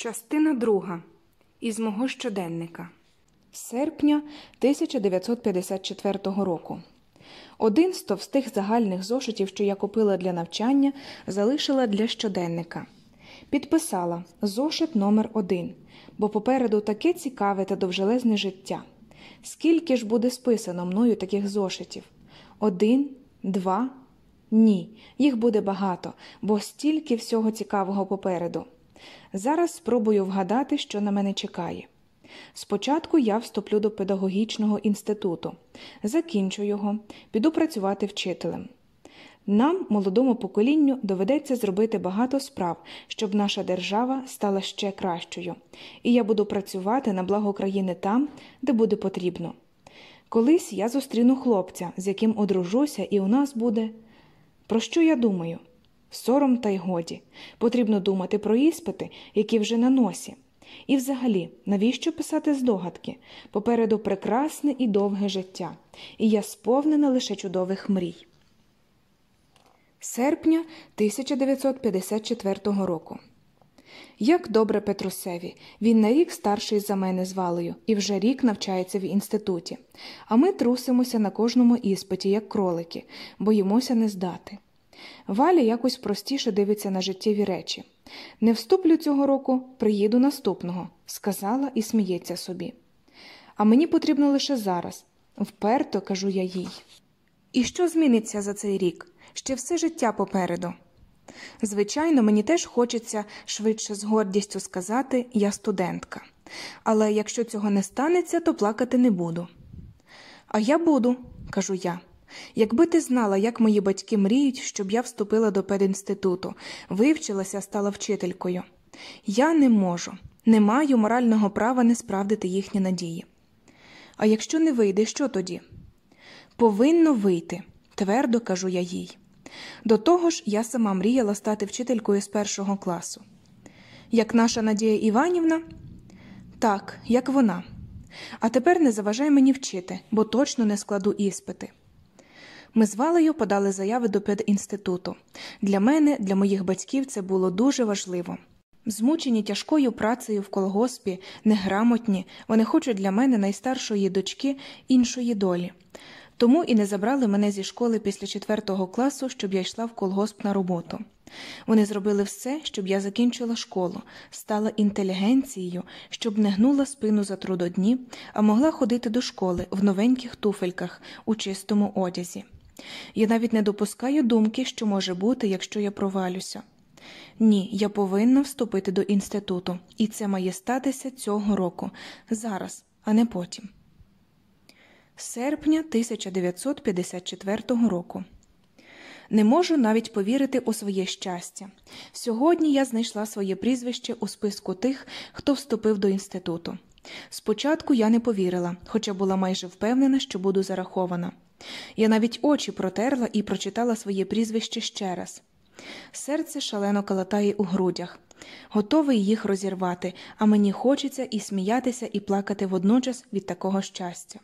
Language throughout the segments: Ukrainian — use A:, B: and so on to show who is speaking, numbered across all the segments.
A: Частина друга із мого щоденника серпня 1954 року. Один з товстих загальних зошитів, що я купила для навчання, залишила для щоденника. Підписала зошит номер один, бо попереду таке цікаве та довжелезне життя. Скільки ж буде списано мною таких зошитів? Один, два? Ні, їх буде багато, бо стільки всього цікавого попереду. Зараз спробую вгадати, що на мене чекає. Спочатку я вступлю до педагогічного інституту, закінчу його, піду працювати вчителем. Нам, молодому поколінню, доведеться зробити багато справ, щоб наша держава стала ще кращою, і я буду працювати на благо країни там, де буде потрібно. Колись я зустріну хлопця, з яким одружуся, і у нас буде. Про що я думаю? Сором та й годі. Потрібно думати про іспити, які вже на носі. І взагалі, навіщо писати здогадки? Попереду прекрасне і довге життя, і я сповнена лише чудових мрій. Серпня 1954 року. Як добре Петрусеві, він на рік старший за мене з валею і вже рік навчається в інституті, а ми трусимося на кожному іспиті, як кролики, боїмося не здати. Валя якось простіше дивиться на життєві речі. Не вступлю цього року, приїду наступного, сказала і сміється собі. А мені потрібно лише зараз, вперто кажу я їй. І що зміниться за цей рік? Ще все життя попереду. Звичайно, мені теж хочеться швидше з гордістю сказати я студентка. Але якщо цього не станеться, то плакати не буду. А я буду, кажу я. Якби ти знала, як мої батьки мріють, щоб я вступила до пединституту, вивчилася, стала вчителькою. Я не можу, не маю морального права не справдити їхні надії. А якщо не вийде, що тоді? Повинно вийти, твердо кажу я їй. До того ж, я сама мріяла стати вчителькою з першого класу. Як наша Надія Іванівна? Так, як вона. А тепер не заважай мені вчити, бо точно не складу іспити. Ми з Валею подали заяви до педінституту. Для мене, для моїх батьків, це було дуже важливо. Змучені тяжкою працею в колгоспі, неграмотні, вони хочуть для мене найстаршої дочки іншої долі. Тому і не забрали мене зі школи після четвертого класу, щоб я йшла в колгосп на роботу. Вони зробили все, щоб я закінчила школу, стала інтелігенцією, щоб не гнула спину за трудодні, а могла ходити до школи в новеньких туфельках у чистому одязі. Я навіть не допускаю думки, що може бути, якщо я провалюся. Ні, я повинна вступити до інституту, і це має статися цього року, зараз, а не потім. Серпня 1954 року. Не можу навіть повірити у своє щастя. Сьогодні я знайшла своє прізвище у списку тих, хто вступив до інституту. Спочатку я не повірила, хоча була майже впевнена, що буду зарахована. Я навіть очі протерла і прочитала своє прізвище ще раз. Серце шалено калатає у грудях, готовий їх розірвати, а мені хочеться і сміятися, і плакати водночас від такого щастя.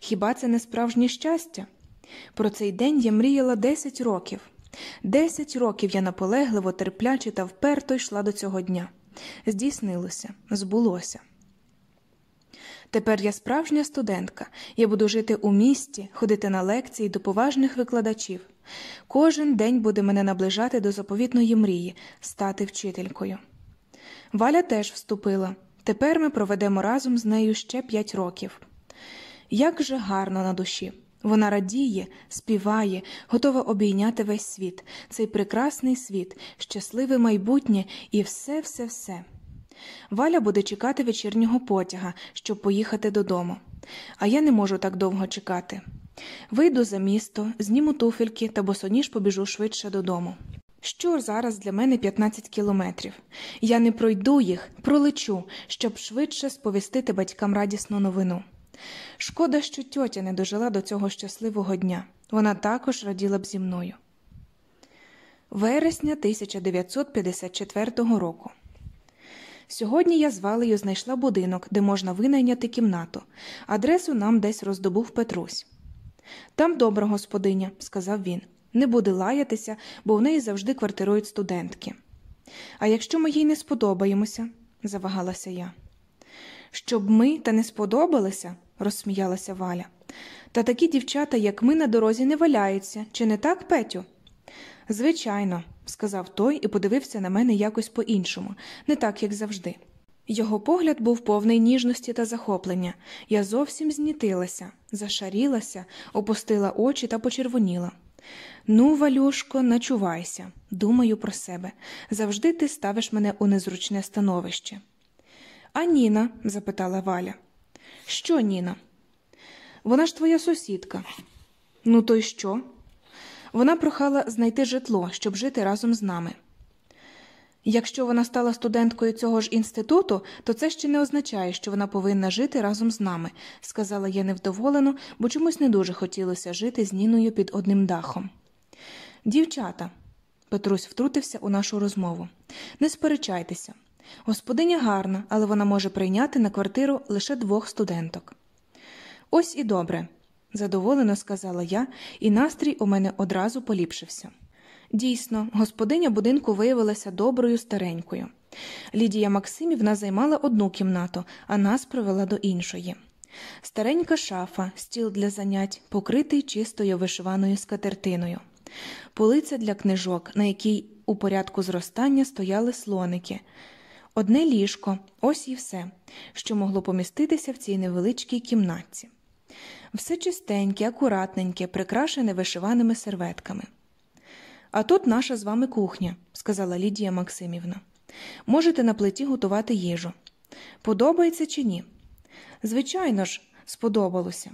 A: Хіба це не справжнє щастя? Про цей день я мріяла десять років. Десять років я наполегливо, терпляче та вперто йшла до цього дня. Здійснилося, збулося. Тепер я справжня студентка, я буду жити у місті, ходити на лекції до поважних викладачів. Кожен день буде мене наближати до заповітної мрії стати вчителькою. Валя теж вступила. Тепер ми проведемо разом з нею ще п'ять років. Як же гарно на душі! Вона радіє, співає, готова обійняти весь світ, цей прекрасний світ, щасливе майбутнє і все, все, все. Валя буде чекати вечірнього потяга, щоб поїхати додому. А я не можу так довго чекати. Вийду за місто, зніму туфельки та босоніж побіжу швидше додому. Що зараз для мене 15 кілометрів? Я не пройду їх, пролечу, щоб швидше сповістити батькам радісну новину. Шкода, що тьотя не дожила до цього щасливого дня. Вона також раділа б зі мною. Вересня 1954 року. Сьогодні я з Валею знайшла будинок, де можна винайняти кімнату. Адресу нам десь роздобув Петрусь. Там добра господиня, сказав він. Не буде лаятися, бо в неї завжди квартирують студентки. А якщо ми їй не сподобаємося, завагалася я. Щоб ми та не сподобалися, розсміялася Валя. Та такі дівчата, як ми, на дорозі не валяються, чи не так, Петю? Звичайно, сказав той і подивився на мене якось по іншому, не так, як завжди. Його погляд був повний ніжності та захоплення. Я зовсім знітилася, зашарілася, опустила очі та почервоніла. Ну, Валюшко, начувайся, думаю про себе. Завжди ти ставиш мене у незручне становище. А Ніна? запитала Валя. Що, Ніна? Вона ж твоя сусідка. Ну, то й що? Вона прохала знайти житло, щоб жити разом з нами. Якщо вона стала студенткою цього ж інституту, то це ще не означає, що вона повинна жити разом з нами, сказала я невдоволено, бо чомусь не дуже хотілося жити з Ніною під одним дахом. Дівчата, Петрусь втрутився у нашу розмову, не сперечайтеся. Господиня гарна, але вона може прийняти на квартиру лише двох студенток. Ось і добре, задоволено сказала я, і настрій у мене одразу поліпшився. Дійсно, господиня будинку виявилася доброю старенькою. Лідія Максимівна займала одну кімнату, а нас провела до іншої. Старенька шафа, стіл для занять, покритий чистою вишиваною скатертиною, полиця для книжок, на якій у порядку зростання стояли слоники, одне ліжко, ось і все, що могло поміститися в цій невеличкій кімнатці. Все чистеньке, акуратненьке, прикрашене вишиваними серветками. А тут наша з вами кухня, сказала Лідія Максимівна. Можете на плиті готувати їжу. Подобається чи ні? Звичайно ж, сподобалося.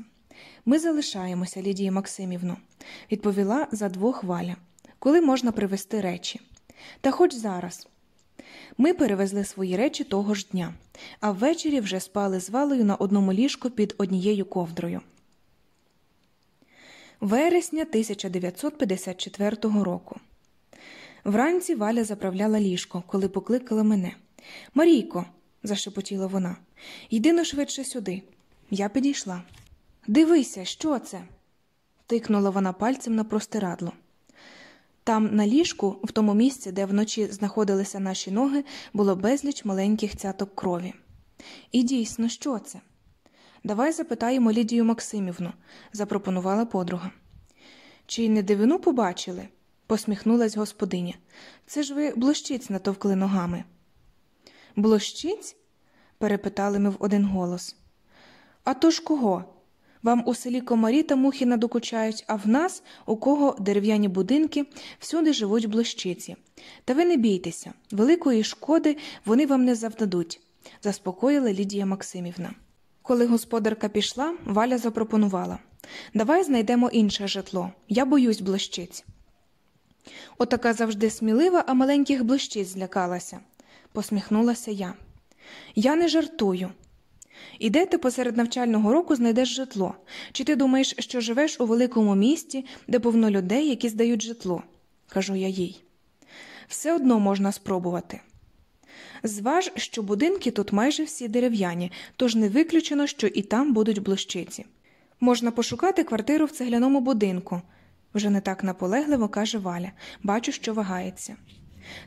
A: Ми залишаємося, Лідія Максимівно, відповіла за двох валя, коли можна привезти речі. Та хоч зараз. Ми перевезли свої речі того ж дня, а ввечері вже спали з валею на одному ліжку під однією ковдрою. Вересня 1954 року. Вранці Валя заправляла ліжко, коли покликала мене. Марійко, зашепотіла вона, йди но швидше сюди. Я підійшла. Дивися, що це? тикнула вона пальцем на простирадло. Там, на ліжку, в тому місці, де вночі знаходилися наші ноги, було безліч маленьких цяток крові. І дійсно, що це? Давай запитаємо Лідію Максимівну, запропонувала подруга. Чи не дивину побачили? посміхнулась господиня. Це ж ви блощиць натовкли ногами. Блощиць? перепитали ми в один голос. А то ж кого? Вам у селі комарі та мухи надокучають, а в нас, у кого дерев'яні будинки, всюди живуть блощиці. Та ви не бійтеся, великої шкоди вони вам не завдадуть, заспокоїла Лідія Максимівна. Коли господарка пішла, Валя запропонувала Давай знайдемо інше житло. Я боюсь блощиць. Отака завжди смілива, а маленьких блощиць злякалася, посміхнулася я. Я не жартую. І де ти посеред навчального року знайдеш житло? Чи ти думаєш, що живеш у великому місті, де повно людей, які здають житло? кажу я їй. Все одно можна спробувати. Зваж, що будинки тут майже всі дерев'яні, тож не виключено, що і там будуть блощиці. Можна пошукати квартиру в цегляному будинку, вже не так наполегливо каже Валя, бачу, що вагається.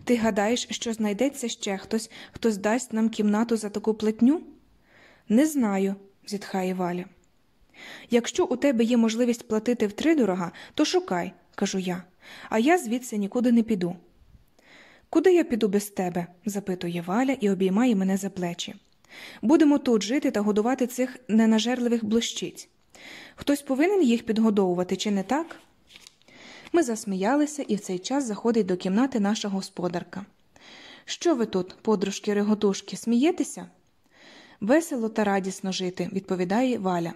A: Ти гадаєш, що знайдеться ще хтось, хто здасть нам кімнату за таку плетню? Не знаю, зітхає Валя. Якщо у тебе є можливість платити втридорога, то шукай, кажу я, а я звідси нікуди не піду. Куди я піду без тебе? запитує Валя і обіймає мене за плечі. Будемо тут жити та годувати цих ненажерливих блощиць. Хтось повинен їх підгодовувати, чи не так? Ми засміялися, і в цей час заходить до кімнати наша господарка. Що ви тут, подружки реготушки, смієтеся? Весело та радісно жити, відповідає Валя.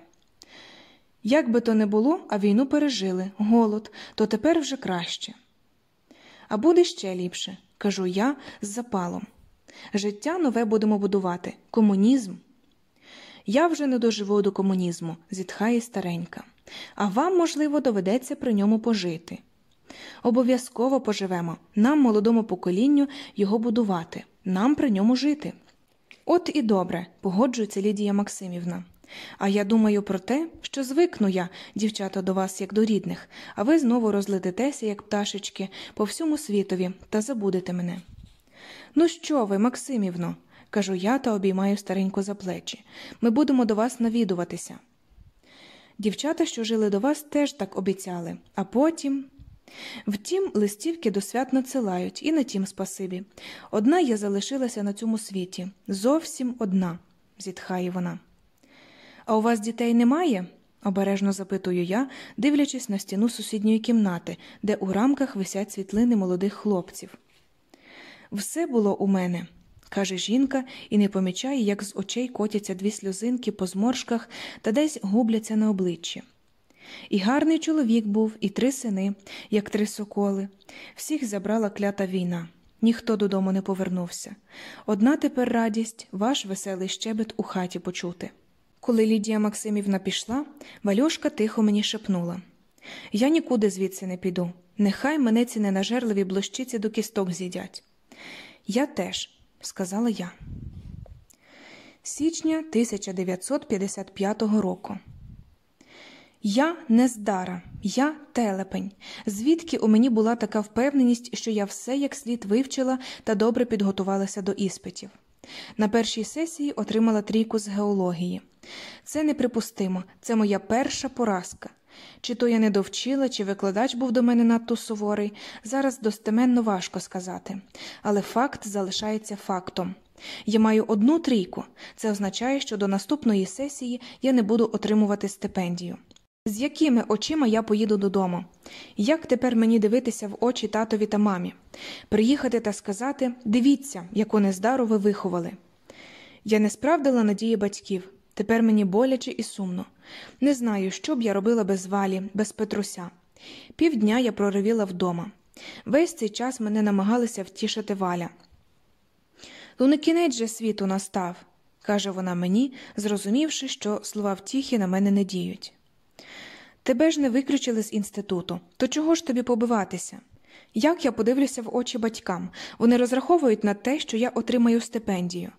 A: Як би то не було, а війну пережили, голод, то тепер вже краще. А буде ще ліпше, кажу я з запалом. Життя нове будемо будувати, комунізм. Я вже не доживу до комунізму, зітхає старенька, а вам, можливо, доведеться при ньому пожити. Обов'язково поживемо, нам, молодому поколінню, його будувати, нам при ньому жити. От і добре, погоджується Лідія Максимівна. А я думаю про те, що звикну я, дівчата, до вас, як до рідних, а ви знову розлетитеся, як пташечки, по всьому світові та забудете мене. Ну що ви, Максимівно? кажу я та обіймаю стареньку за плечі. Ми будемо до вас навідуватися. Дівчата, що жили до вас, теж так обіцяли, а потім. Втім, листівки до свят надсилають, і на тім спасибі. Одна я залишилася на цьому світі, зовсім одна, зітхає вона. А у вас дітей немає? обережно запитую я, дивлячись на стіну сусідньої кімнати, де у рамках висять світлини молодих хлопців. Все було у мене, каже жінка і не помічає, як з очей котяться дві сльозинки по зморшках та десь губляться на обличчі. І гарний чоловік був, і три сини, як три соколи. Всіх забрала клята війна. Ніхто додому не повернувся. Одна тепер радість, ваш веселий щебет у хаті почути. Коли Лідія Максимівна пішла, Вальошка тихо мені шепнула Я нікуди звідси не піду. Нехай мене ці ненажерливі блощиці до кісток з'їдять. Я теж, сказала я. Січня 1955 року. Я нездара, я телепень. Звідки у мені була така впевненість, що я все як слід вивчила та добре підготувалася до іспитів. На першій сесії отримала трійку з геології. Це неприпустимо, це моя перша поразка. Чи то я не довчила, чи викладач був до мене надто суворий, зараз достеменно важко сказати, але факт залишається фактом. Я маю одну трійку, це означає, що до наступної сесії я не буду отримувати стипендію. З якими очима я поїду додому? Як тепер мені дивитися в очі татові та мамі? Приїхати та сказати дивіться, яку нездару ви виховали. Я не справдила надії батьків. Тепер мені боляче і сумно. Не знаю, що б я робила без валі, без Петруся. Півдня я проривіла вдома. Весь цей час мене намагалися втішити валя. Ну, не кінець же світу настав, каже вона мені, зрозумівши, що слова втіхи на мене не діють. Тебе ж не виключили з інституту, то чого ж тобі побиватися? Як я подивлюся в очі батькам, вони розраховують на те, що я отримаю стипендію.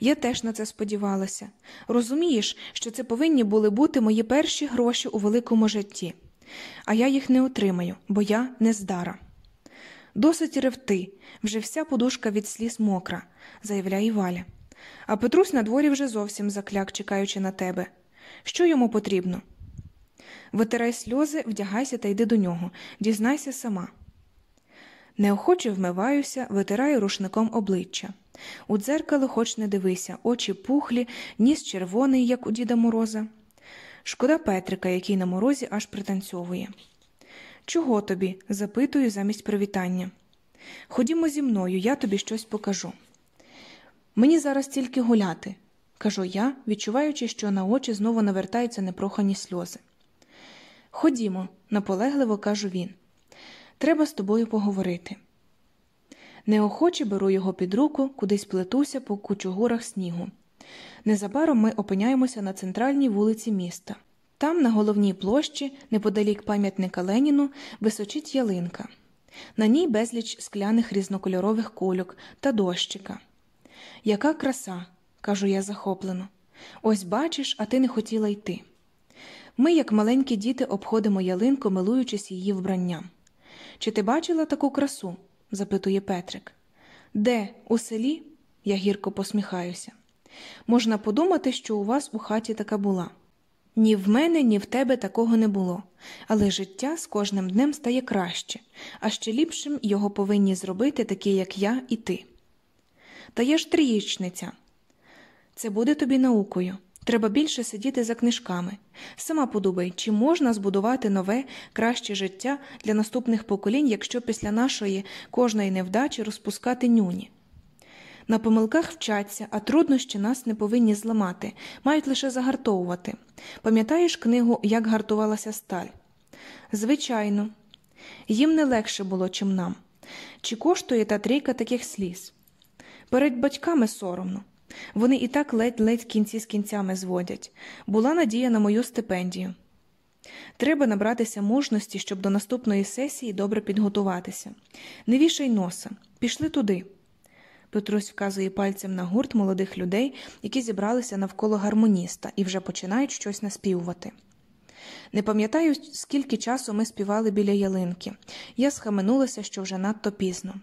A: Я теж на це сподівалася. Розумієш, що це повинні були бути мої перші гроші у великому житті, а я їх не отримаю, бо я не здара. Досить ревти, вже вся подушка від сліз мокра, заявляє Валя. А Петрусь на дворі вже зовсім закляк, чекаючи на тебе. Що йому потрібно? Витирай сльози, вдягайся та йди до нього, дізнайся сама. Неохоче вмиваюся, витираю рушником обличчя. У дзеркало хоч не дивися, очі пухлі, ніс червоний, як у Діда Мороза. Шкода Петрика, який на морозі аж пританцьовує. Чого тобі? запитую замість привітання. Ходімо зі мною, я тобі щось покажу. Мені зараз тільки гуляти, кажу я, відчуваючи, що на очі знову навертаються непрохані сльози. Ходімо, наполегливо кажу він. Треба з тобою поговорити. Неохоче беру його під руку, кудись плетуся по кучугурах снігу. Незабаром ми опиняємося на центральній вулиці міста. Там, на головній площі, неподалік пам'ятника Леніну, височить ялинка. На ній безліч скляних різнокольорових кульок та дощика. Яка краса, кажу я захоплено. Ось бачиш, а ти не хотіла йти. Ми, як маленькі діти, обходимо ялинку, милуючись її вбранням. Чи ти бачила таку красу? запитує Петрик. Де, у селі? Я гірко посміхаюся. Можна подумати, що у вас у хаті така була. Ні в мене, ні в тебе такого не було, але життя з кожним днем стає краще, а ще ліпшим його повинні зробити такі, як я і ти. Та я ж трієчниця. Це буде тобі наукою. Треба більше сидіти за книжками. Сама подумай, чи можна збудувати нове, краще життя для наступних поколінь, якщо після нашої кожної невдачі розпускати нюні. На помилках вчаться, а труднощі нас не повинні зламати, мають лише загартовувати. Пам'ятаєш книгу Як гартувалася сталь? Звичайно, їм не легше було, чим нам. Чи коштує та трійка таких сліз? Перед батьками соромно. Вони і так ледь-ледь кінці з кінцями зводять. Була надія на мою стипендію. Треба набратися мужності, щоб до наступної сесії добре підготуватися. Не вішай носа, пішли туди. Петрусь вказує пальцем на гурт молодих людей, які зібралися навколо гармоніста і вже починають щось наспівувати. Не пам'ятаю, скільки часу ми співали біля ялинки. Я схаменулася, що вже надто пізно.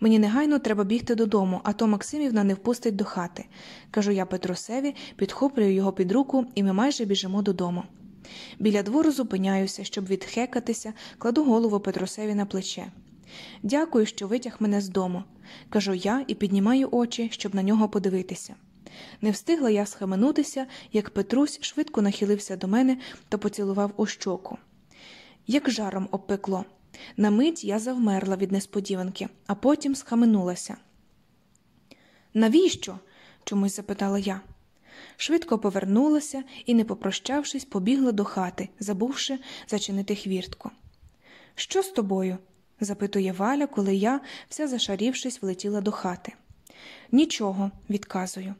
A: Мені негайно треба бігти додому, а то Максимівна не впустить до хати. Кажу я Петрусеві, підхоплюю його під руку, і ми майже біжимо додому. Біля двору зупиняюся, щоб відхекатися, кладу голову Петрусеві на плече. Дякую, що витяг мене з дому, кажу я і піднімаю очі, щоб на нього подивитися. Не встигла я схаменутися, як Петрусь швидко нахилився до мене та поцілував у щоку. Як жаром обпекло. На мить я завмерла від несподіванки, а потім схаменулася. Навіщо? чомусь запитала я. Швидко повернулася і, не попрощавшись, побігла до хати, забувши зачинити хвіртку. Що з тобою? запитує Валя, коли я, вся зашарівшись, влетіла до хати. Нічого, відказую.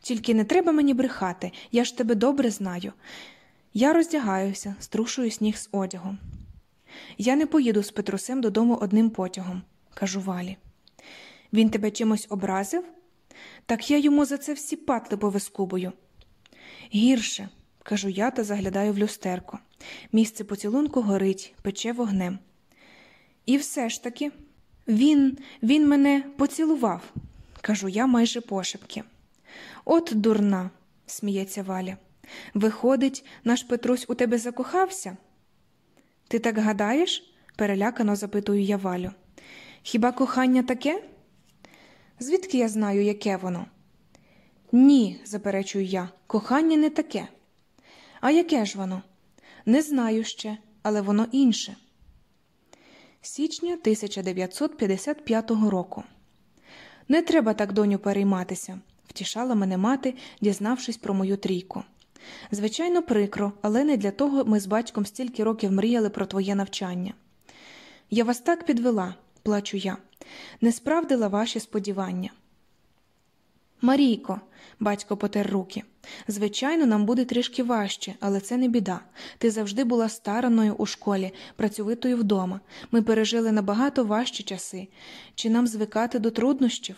A: Тільки не треба мені брехати, я ж тебе добре знаю. Я роздягаюся, струшую сніг з одягом. Я не поїду з Петрусем додому одним потягом, кажу Валі. Він тебе чимось образив? Так я йому за це всі патли повискубую. Гірше, кажу я та заглядаю в люстерко. Місце поцілунку горить, пече вогнем. І все ж таки, він, він мене поцілував, кажу я майже пошепки. От дурна, сміється Валя. Виходить, наш Петрусь у тебе закохався? Ти так гадаєш? перелякано запитую я Валю. Хіба кохання таке? Звідки я знаю, яке воно? Ні, заперечую я, кохання не таке. А яке ж воно? Не знаю ще, але воно інше. Січня 1955 року. Не треба так, доню, перейматися, втішала мене мати, дізнавшись про мою трійку. Звичайно, прикро, але не для того ми з батьком стільки років мріяли про твоє навчання. Я вас так підвела, плачу я, не справдила ваші сподівання. Марійко, батько потер руки. Звичайно, нам буде трішки важче, але це не біда. Ти завжди була стараною у школі, працьовитою вдома. Ми пережили набагато важчі часи. Чи нам звикати до труднощів?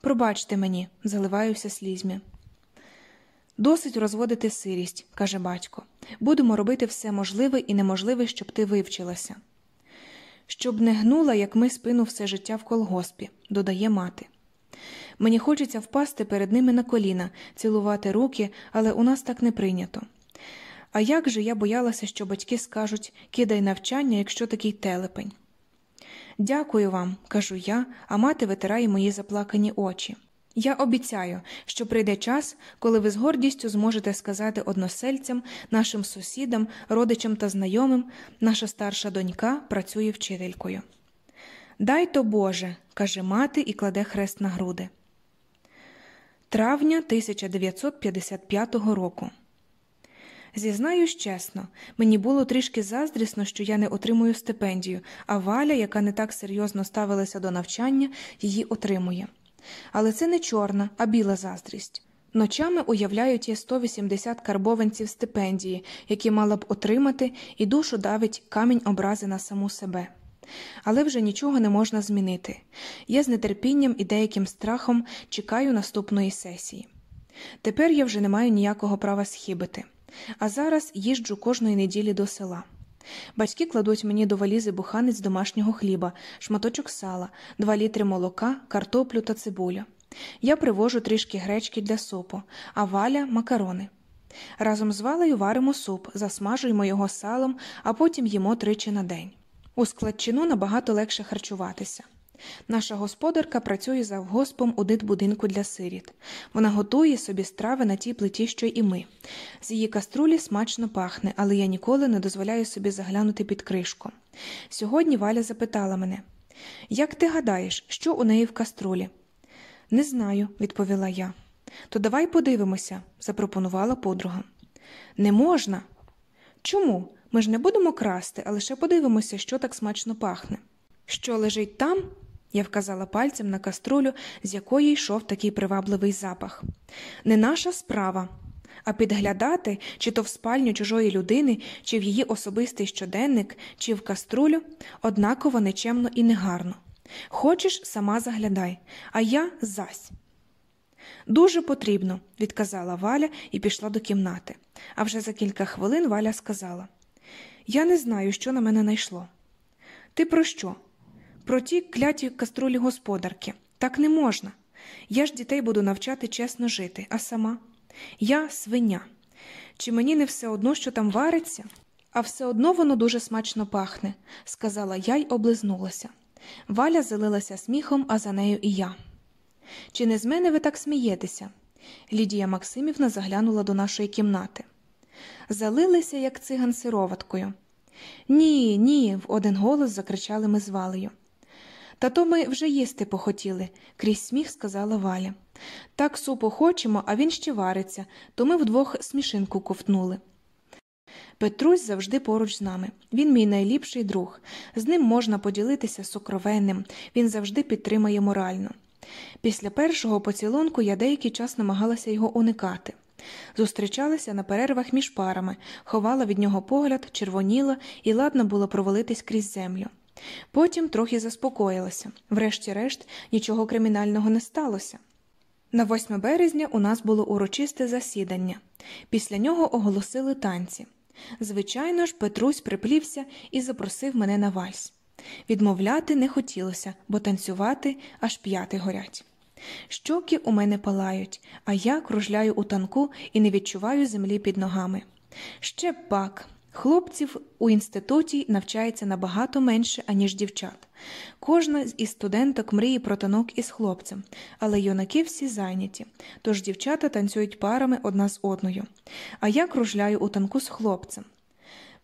A: Пробачте мені, заливаюся слізьми. Досить розводити сирість, каже батько. Будемо робити все можливе і неможливе, щоб ти вивчилася. Щоб не гнула, як ми спину все життя в колгоспі, додає мати. Мені хочеться впасти перед ними на коліна, цілувати руки, але у нас так не прийнято. А як же я боялася, що батьки скажуть кидай навчання, якщо такий телепень. Дякую вам, кажу я, а мати витирає мої заплакані очі. Я обіцяю, що прийде час, коли ви з гордістю зможете сказати односельцям, нашим сусідам, родичам та знайомим, наша старша донька працює вчителькою. Дай то Боже, каже мати і кладе хрест на груди. Травня 1955 року. Зізнаюсь чесно, мені було трішки заздрісно, що я не отримую стипендію, а Валя, яка не так серйозно ставилася до навчання, її отримує. Але це не чорна, а біла заздрість. Ночами уявляю ті 180 карбованців стипендії, які мала б отримати, і душу давить камінь образи на саму себе. Але вже нічого не можна змінити. Я з нетерпінням і деяким страхом чекаю наступної сесії. Тепер я вже не маю ніякого права схибити, а зараз їжджу кожної неділі до села. Батьки кладуть мені до валізи буханець домашнього хліба, шматочок сала, два літри молока, картоплю та цибулю. Я привожу трішки гречки для супу, а валя макарони. Разом з валею варимо суп, засмажуємо його салом, а потім їмо тричі на день. У складчину набагато легше харчуватися. Наша господарка працює завгоспом у дитбудинку для сиріт. Вона готує собі страви на тій плиті, що і ми. З її каструлі смачно пахне, але я ніколи не дозволяю собі заглянути під кришку. Сьогодні Валя запитала мене Як ти гадаєш, що у неї в каструлі? Не знаю, відповіла я. То давай подивимося, запропонувала подруга. Не можна. Чому? Ми ж не будемо красти, а лише подивимося, що так смачно пахне. Що лежить там? Я вказала пальцем на каструлю, з якої йшов такий привабливий запах. Не наша справа. А підглядати, чи то в спальню чужої людини, чи в її особистий щоденник, чи в каструлю однаково нечемно і негарно. Хочеш, сама заглядай, а я зась. Дуже потрібно, відказала Валя і пішла до кімнати. А вже за кілька хвилин Валя сказала: Я не знаю, що на мене найшло. Ти про що? Про ті кляті каструлі господарки. Так не можна. Я ж дітей буду навчати чесно жити, а сама я свиня. Чи мені не все одно, що там вариться? А все одно воно дуже смачно пахне, сказала я й облизнулася. Валя залилася сміхом, а за нею і я. Чи не з мене ви так смієтеся? Лідія Максимівна заглянула до нашої кімнати. Залилися, як циган сироваткою. Ні, ні, в один голос закричали ми з Валею. Та то ми вже їсти похотіли, крізь сміх сказала Валя. Так супу хочемо, а він ще вариться, то ми вдвох смішинку ковтнули. Петрусь завжди поруч з нами. Він мій найліпший друг. З ним можна поділитися сокровенним, він завжди підтримає морально. Після першого поцілунку я деякий час намагалася його уникати. Зустрічалася на перервах між парами, ховала від нього погляд, червоніла і ладна було провалитись крізь землю. Потім трохи заспокоїлася врешті-решт, нічого кримінального не сталося. На 8 березня у нас було урочисте засідання. Після нього оголосили танці. Звичайно ж, Петрусь приплівся і запросив мене на вальс. Відмовляти не хотілося, бо танцювати аж п'яти горять. Щоки у мене палають, а я кружляю у танку і не відчуваю землі під ногами. Ще пак. Хлопців у інституті навчається набагато менше, аніж дівчат. Кожна із студенток мріє про танок із хлопцем, але юнаки всі зайняті, тож дівчата танцюють парами одна з одною. А я кружляю у танку з хлопцем.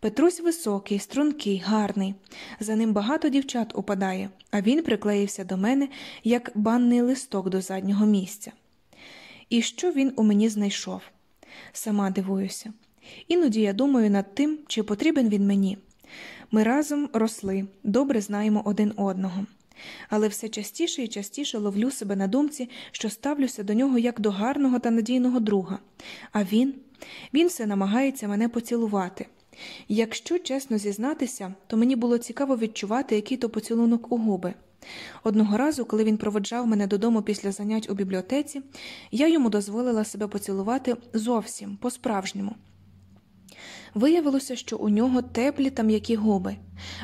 A: Петрусь високий, стрункий, гарний. За ним багато дівчат упадає, а він приклеївся до мене, як банний листок до заднього місця. І що він у мені знайшов? Сама дивуюся. Іноді я думаю над тим, чи потрібен він мені. Ми разом росли, добре знаємо один одного. Але все частіше і частіше ловлю себе на думці, що ставлюся до нього як до гарного та надійного друга. А він він все намагається мене поцілувати. Якщо чесно зізнатися, то мені було цікаво відчувати, який то поцілунок у губи. Одного разу, коли він проводжав мене додому після занять у бібліотеці, я йому дозволила себе поцілувати зовсім по-справжньому. Виявилося, що у нього теплі та м'які губи,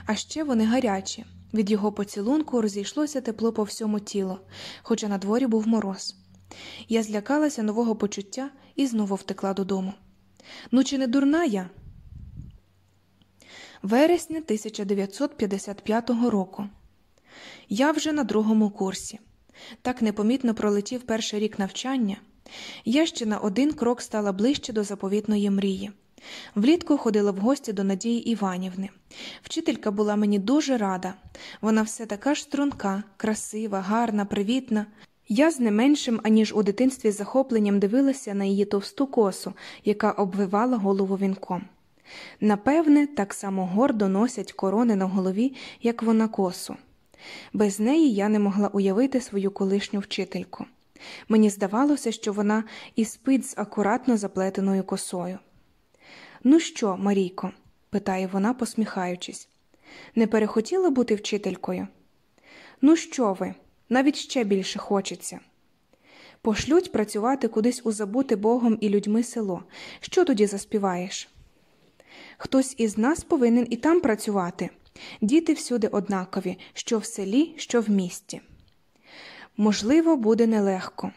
A: а ще вони гарячі. Від його поцілунку розійшлося тепло по всьому тілу, хоча на дворі був мороз. Я злякалася нового почуття і знову втекла додому. Ну, чи не дурна я? Вересня 1955 року. Я вже на другому курсі. Так непомітно пролетів перший рік навчання. Я ще на один крок стала ближче до заповітної мрії. Влітку ходила в гості до Надії Іванівни. Вчителька була мені дуже рада. Вона все така ж струнка, красива, гарна, привітна. Я з не меншим, аніж у дитинстві захопленням дивилася на її товсту косу, яка обвивала голову вінком. Напевне, так само гордо носять корони на голові, як вона косу. Без неї я не могла уявити свою колишню вчительку. Мені здавалося, що вона і спить з акуратно заплетеною косою. Ну що, Марійко? питає вона, посміхаючись, не перехотіла бути вчителькою? Ну, що ви, навіть ще більше хочеться. Пошлють працювати кудись у забуте Богом і людьми село. Що тоді заспіваєш? Хтось із нас повинен і там працювати. Діти всюди однакові, що в селі, що в місті. Можливо, буде нелегко.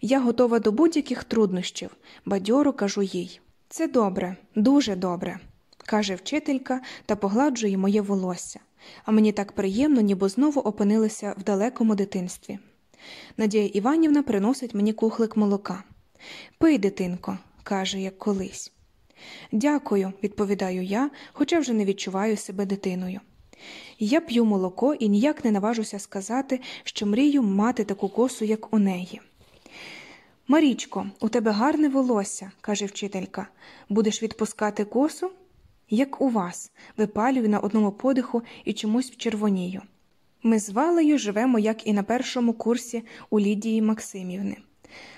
A: Я готова до будь-яких труднощів, бадьоро кажу їй. Це добре, дуже добре, каже вчителька та погладжує моє волосся, а мені так приємно, ніби знову опинилися в далекому дитинстві. Надія Іванівна приносить мені кухлик молока. Пий, дитинко, каже, як колись. Дякую, відповідаю я, хоча вже не відчуваю себе дитиною. Я п'ю молоко і ніяк не наважуся сказати, що мрію мати таку косу, як у неї. Марічко, у тебе гарне волосся, каже вчителька. Будеш відпускати косу? Як у вас, випалюю на одному подиху і чомусь вчервонію. Ми з Валею живемо, як і на першому курсі у Лідії Максимівни.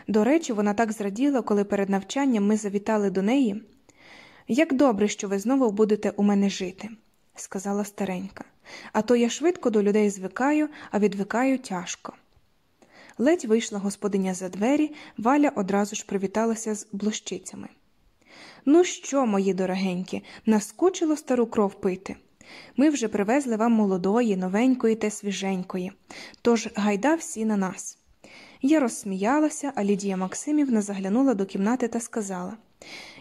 A: До речі, вона так зраділа, коли перед навчанням ми завітали до неї. Як добре, що ви знову будете у мене жити, сказала старенька. А то я швидко до людей звикаю, а відвикаю тяжко. Ледь вийшла господиня за двері, Валя одразу ж привіталася з блощицями. Ну що, мої дорогенькі, наскочило стару кров пити? Ми вже привезли вам молодої, новенької та свіженької, тож гайда всі на нас. Я розсміялася, а Лідія Максимівна заглянула до кімнати та сказала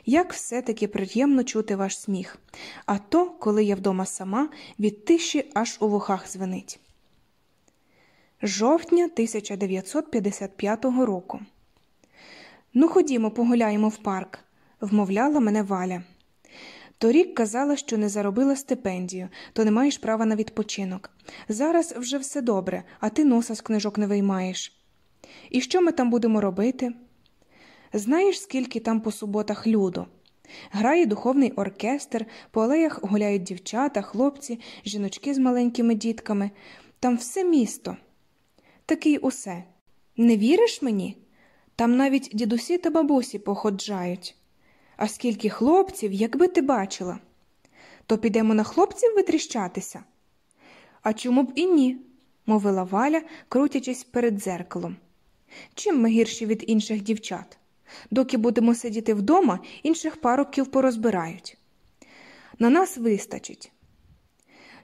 A: як все таки приємно чути ваш сміх, а то, коли я вдома сама, від тиші аж у вухах звенить. Жовтня 1955 року. Ну, ходімо, погуляємо в парк, вмовляла мене Валя. Торік казала, що не заробила стипендію, то не маєш права на відпочинок. Зараз вже все добре, а ти носа з книжок не виймаєш. І що ми там будемо робити? Знаєш, скільки там по суботах люду? Грає духовний оркестр, по алеях гуляють дівчата, хлопці, жіночки з маленькими дітками. Там все місто. Такий усе. Не віриш мені? Там навіть дідусі та бабусі походжають. А скільки хлопців, якби ти бачила, то підемо на хлопців витріщатися. А чому б і ні? мовила Валя, крутячись перед дзеркалом. Чим ми гірші від інших дівчат? Доки будемо сидіти вдома, інших парубків порозбирають. На нас вистачить.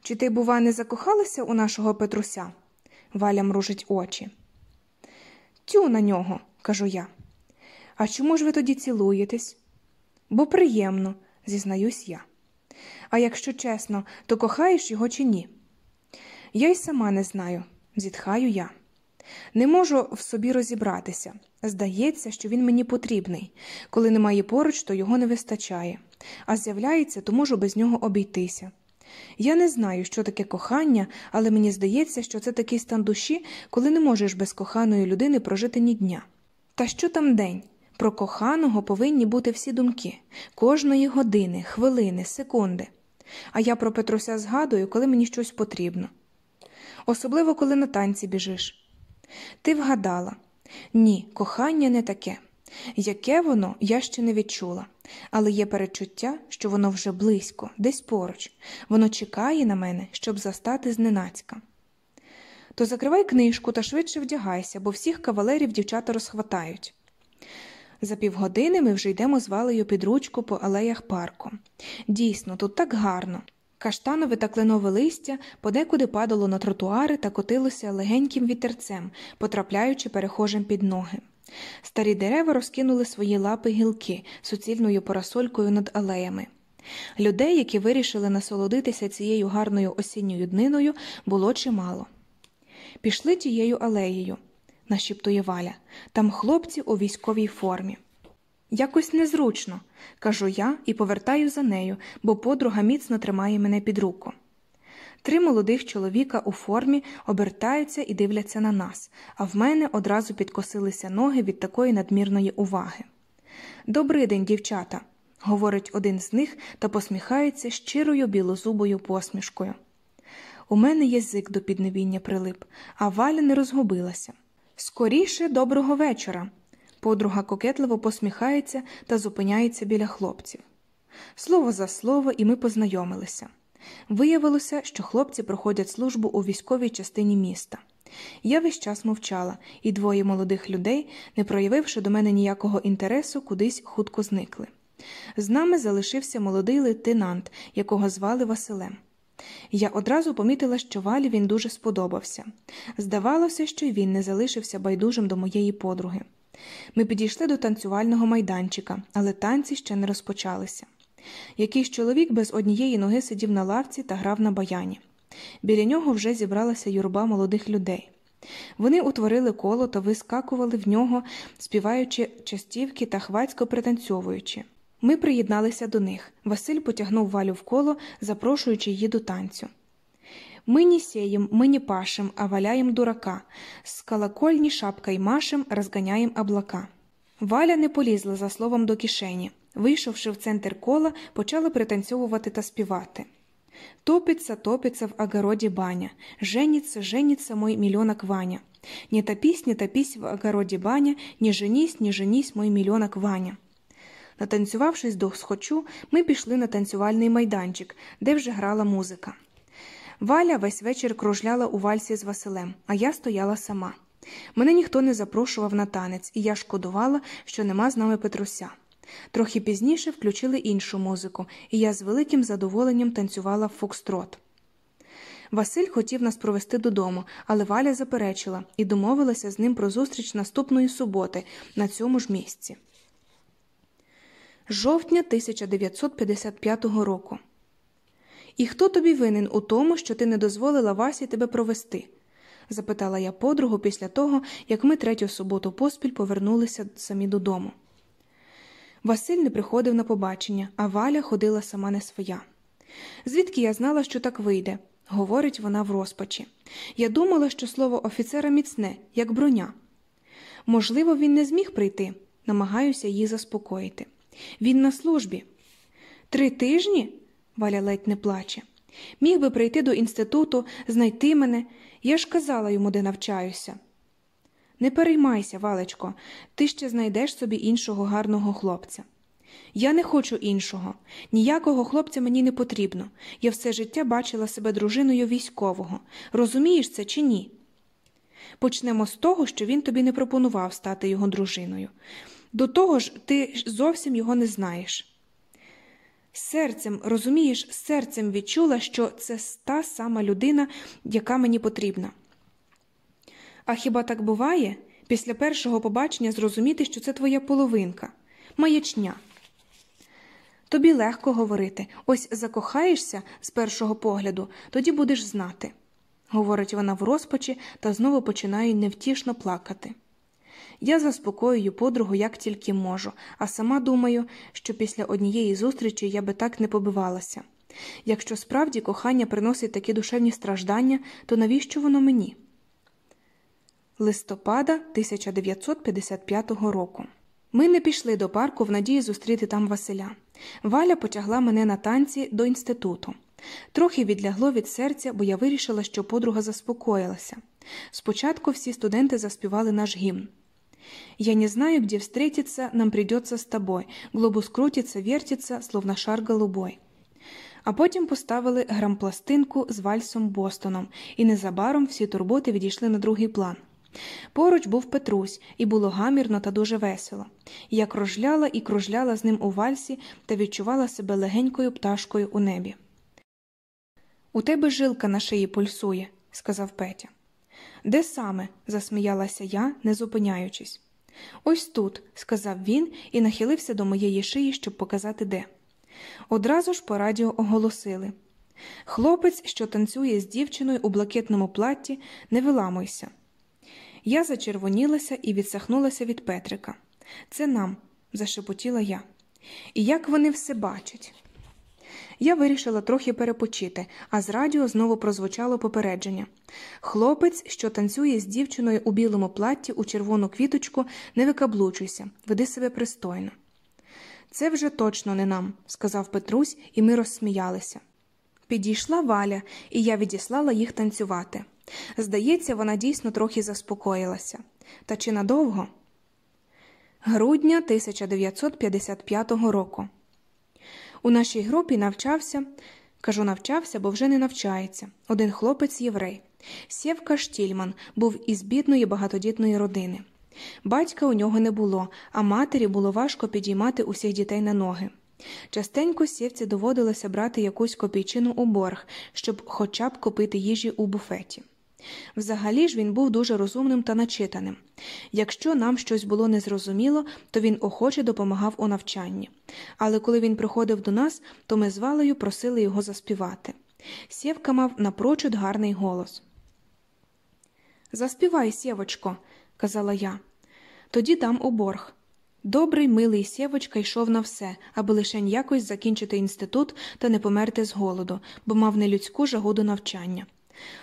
A: Чи ти, бува, не закохалася у нашого Петруся? Валя мружить очі. Тю на нього, кажу я. А чому ж ви тоді цілуєтесь? Бо приємно, зізнаюсь я. А якщо чесно, то кохаєш його чи ні? Я й сама не знаю, зітхаю я. Не можу в собі розібратися. Здається, що він мені потрібний. Коли немає поруч, то його не вистачає, а з'являється, то можу без нього обійтися. Я не знаю, що таке кохання, але мені здається, що це такий стан душі, коли не можеш без коханої людини прожити ні дня. Та що там день? Про коханого повинні бути всі думки кожної години, хвилини, секунди. А я про Петруся згадую, коли мені щось потрібно. Особливо, коли на танці біжиш. Ти вгадала ні, кохання не таке. Яке воно я ще не відчула, але є перечуття, що воно вже близько, десь поруч, воно чекає на мене, щоб застати зненацька. То закривай книжку та швидше вдягайся, бо всіх кавалерів дівчата розхватають. За півгодини ми вже йдемо з валею під ручку по алеях парку. Дійсно, тут так гарно. Каштанове та кленове листя подекуди падало на тротуари та котилося легеньким вітерцем, потрапляючи перехожим під ноги. Старі дерева розкинули свої лапи гілки суцільною парасолькою над алеями. Людей, які вирішили насолодитися цією гарною осінньою дниною, було чимало. Пішли тією алеєю, нашіптує Валя, там хлопці у військовій формі. Якось незручно, кажу я і повертаю за нею, бо подруга міцно тримає мене під руку. Три молодих чоловіка у формі обертаються і дивляться на нас, а в мене одразу підкосилися ноги від такої надмірної уваги. «Добрий день, дівчата, говорить один з них та посміхається щирою білозубою посмішкою. У мене язик до піднебіння прилип, а валя не розгубилася. Скоріше доброго вечора. Подруга кокетливо посміхається та зупиняється біля хлопців. Слово за слово, і ми познайомилися. Виявилося, що хлопці проходять службу у військовій частині міста. Я весь час мовчала, і двоє молодих людей, не проявивши до мене ніякого інтересу, кудись хутко зникли. З нами залишився молодий лейтенант, якого звали Василем. Я одразу помітила, що валі він дуже сподобався. Здавалося, що й він не залишився байдужим до моєї подруги. Ми підійшли до танцювального майданчика, але танці ще не розпочалися. Якийсь чоловік без однієї ноги сидів на лавці та грав на баяні. Біля нього вже зібралася юрба молодих людей. Вони утворили коло та вискакували в нього, співаючи частівки та хвацько пританцьовуючи. Ми приєдналися до них. Василь потягнув валю в коло, запрошуючи її до танцю. Мы не сеем, мы не пашем, а валяем дурака. З колокольні шапкой машем, розганяєм облака. Валя не полізла за словом до кишені. Вийшовши в центр кола, почала пританцьовувати та співати. Топиться, топиться в огороді баня, женится, женится мой миллионок Ваня. Не топись, не топись в огороді баня, не женись, не женись, мой мільйонок Ваня. Натанцювавшись до схочу, ми пішли на танцювальний майданчик, де вже грала музика. Валя весь вечір кружляла у вальсі з Василем, а я стояла сама. Мене ніхто не запрошував на танець, і я шкодувала, що нема з нами Петруся. Трохи пізніше включили іншу музику, і я з великим задоволенням танцювала фокстрот. Василь хотів нас провести додому, але Валя заперечила і домовилася з ним про зустріч наступної суботи на цьому ж місці. Жовтня 1955 року. І хто тобі винен у тому, що ти не дозволила Васі тебе провести? запитала я подругу після того, як ми третю суботу поспіль повернулися самі додому. Василь не приходив на побачення, а Валя ходила сама не своя. Звідки я знала, що так вийде, говорить вона в розпачі. Я думала, що слово офіцера міцне, як броня. Можливо, він не зміг прийти, намагаюся її заспокоїти. Він на службі. Три тижні? Валя ледь не плаче. Міг би прийти до інституту, знайти мене. Я ж казала йому, де навчаюся. Не переймайся, Валечко, ти ще знайдеш собі іншого гарного хлопця. Я не хочу іншого, ніякого хлопця мені не потрібно. Я все життя бачила себе дружиною військового. Розумієш це чи ні? Почнемо з того, що він тобі не пропонував стати його дружиною. До того ж, ти зовсім його не знаєш. Серцем, розумієш, серцем відчула, що це та сама людина, яка мені потрібна. А хіба так буває? Після першого побачення зрозуміти, що це твоя половинка, маячня. Тобі легко говорити ось закохаєшся з першого погляду, тоді будеш знати, говорить вона в розпачі та знову починає невтішно плакати. Я заспокоюю подругу як тільки можу, а сама думаю, що після однієї зустрічі я би так не побивалася. Якщо справді кохання приносить такі душевні страждання, то навіщо воно мені? Листопада 1955 року. Ми не пішли до парку в надії зустріти там Василя. Валя потягла мене на танці до інституту. Трохи відлягло від серця, бо я вирішила, що подруга заспокоїлася. Спочатку всі студенти заспівали наш гімн. Я не знаю, где встретиться, нам придется с тобой. Глобус крутится, вертится, словно шар голубой. А потім поставили грампластинку з вальсом Бостоном, і незабаром всі турботи відійшли на другий план. Поруч був Петрусь, і було гамірно та дуже весело. Я кружляла і кружляла з ним у вальсі та відчувала себе легенькою пташкою у небі. У тебе жилка на шиї пульсує, сказав Петя. Де саме? засміялася я, не зупиняючись. Ось тут, сказав він і нахилився до моєї шиї, щоб показати де. Одразу ж по радіо оголосили Хлопець, що танцює з дівчиною у блакитному платті, не виламуйся. Я зачервонілася і відсахнулася від Петрика. Це нам, зашепотіла я. І як вони все бачать. Я вирішила трохи перепочити, а з радіо знову прозвучало попередження. Хлопець, що танцює з дівчиною у білому платті у червону квіточку, не викаблучуйся, веди себе пристойно. Це вже точно не нам, сказав Петрусь, і ми розсміялися. Підійшла Валя, і я відіслала їх танцювати. Здається, вона дійсно трохи заспокоїлася. Та чи надовго? Грудня 1955 року. У нашій групі навчався, кажу, навчався, бо вже не навчається. Один хлопець єврей. Сєвка Штільман був із бідної багатодітної родини. Батька у нього не було, а матері було важко підіймати усіх дітей на ноги. Частенько сєвці доводилося брати якусь копійчину у борг, щоб хоча б купити їжі у буфеті. Взагалі ж він був дуже розумним та начитаним. Якщо нам щось було незрозуміло, то він охоче допомагав у навчанні. Але коли він приходив до нас, то ми з Валею просили його заспівати. Сєвка мав напрочуд гарний голос. Заспівай, Сєвочко, казала я. Тоді дам у борг. Добрий, милий Сєвочка йшов на все, аби лише якось закінчити інститут та не померти з голоду, бо мав нелюдську жагу до навчання.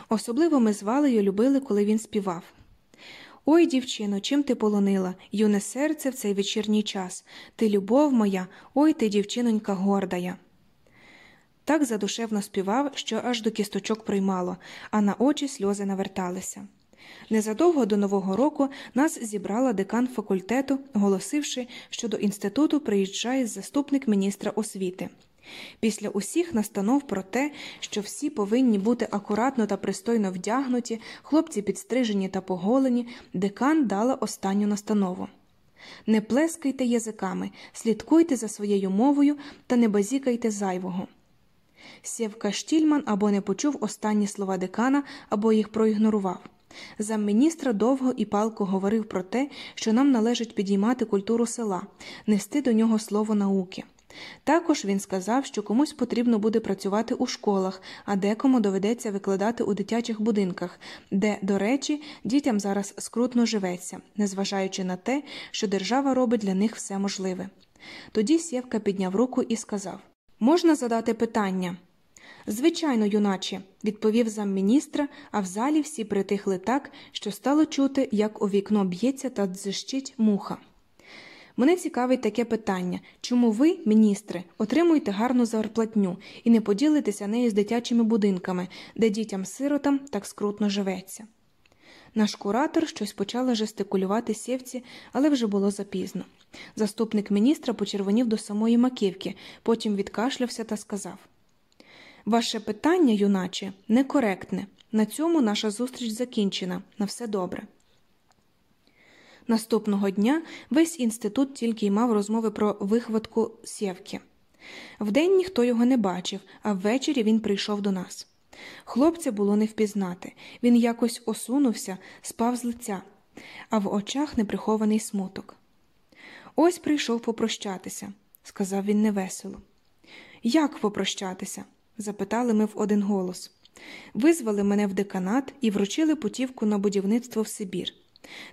A: Особливо ми з Валею любили, коли він співав. Ой, дівчино, чим ти полонила, юне серце в цей вечірній час. Ти любов моя, ой ти, дівчинонька гордая. Так задушевно співав, що аж до кісточок приймало, а на очі сльози наверталися. Незадовго до Нового року нас зібрала декан факультету, оголосивши, що до інституту приїжджає заступник міністра освіти. Після усіх настанов про те, що всі повинні бути акуратно та пристойно вдягнуті, хлопці підстрижені та поголені, декан дала останню настанову. Не плескайте язиками, слідкуйте за своєю мовою та не базікайте зайвого. Сєвка Штільман або не почув останні слова декана, або їх проігнорував. Замміністра довго і палко говорив про те, що нам належить підіймати культуру села, нести до нього слово науки. Також він сказав, що комусь потрібно буде працювати у школах, а декому доведеться викладати у дитячих будинках, де, до речі, дітям зараз скрутно живеться, незважаючи на те, що держава робить для них все можливе. Тоді Сєвка підняв руку і сказав Можна задати питання? Звичайно, юначе, відповів замміністра, а в залі всі притихли так, що стало чути, як у вікно б'ється та дзищить муха. Мене цікавить таке питання чому ви, міністри, отримуєте гарну зарплатню і не поділитеся нею з дитячими будинками, де дітям-сиротам так скрутно живеться? Наш куратор щось почала жестикулювати сєвці, але вже було запізно. Заступник міністра почервонів до самої маківки, потім відкашлявся та сказав Ваше питання, юначе, некоректне. На цьому наша зустріч закінчена. На все добре. Наступного дня весь інститут тільки й мав розмови про вихватку сєвки. Вдень ніхто його не бачив, а ввечері він прийшов до нас. Хлопця було не впізнати. Він якось осунувся, спав з лиця, а в очах неприхований смуток. Ось прийшов попрощатися, сказав він невесело. Як попрощатися? запитали ми в один голос. Визвали мене в деканат і вручили путівку на будівництво в Сибір.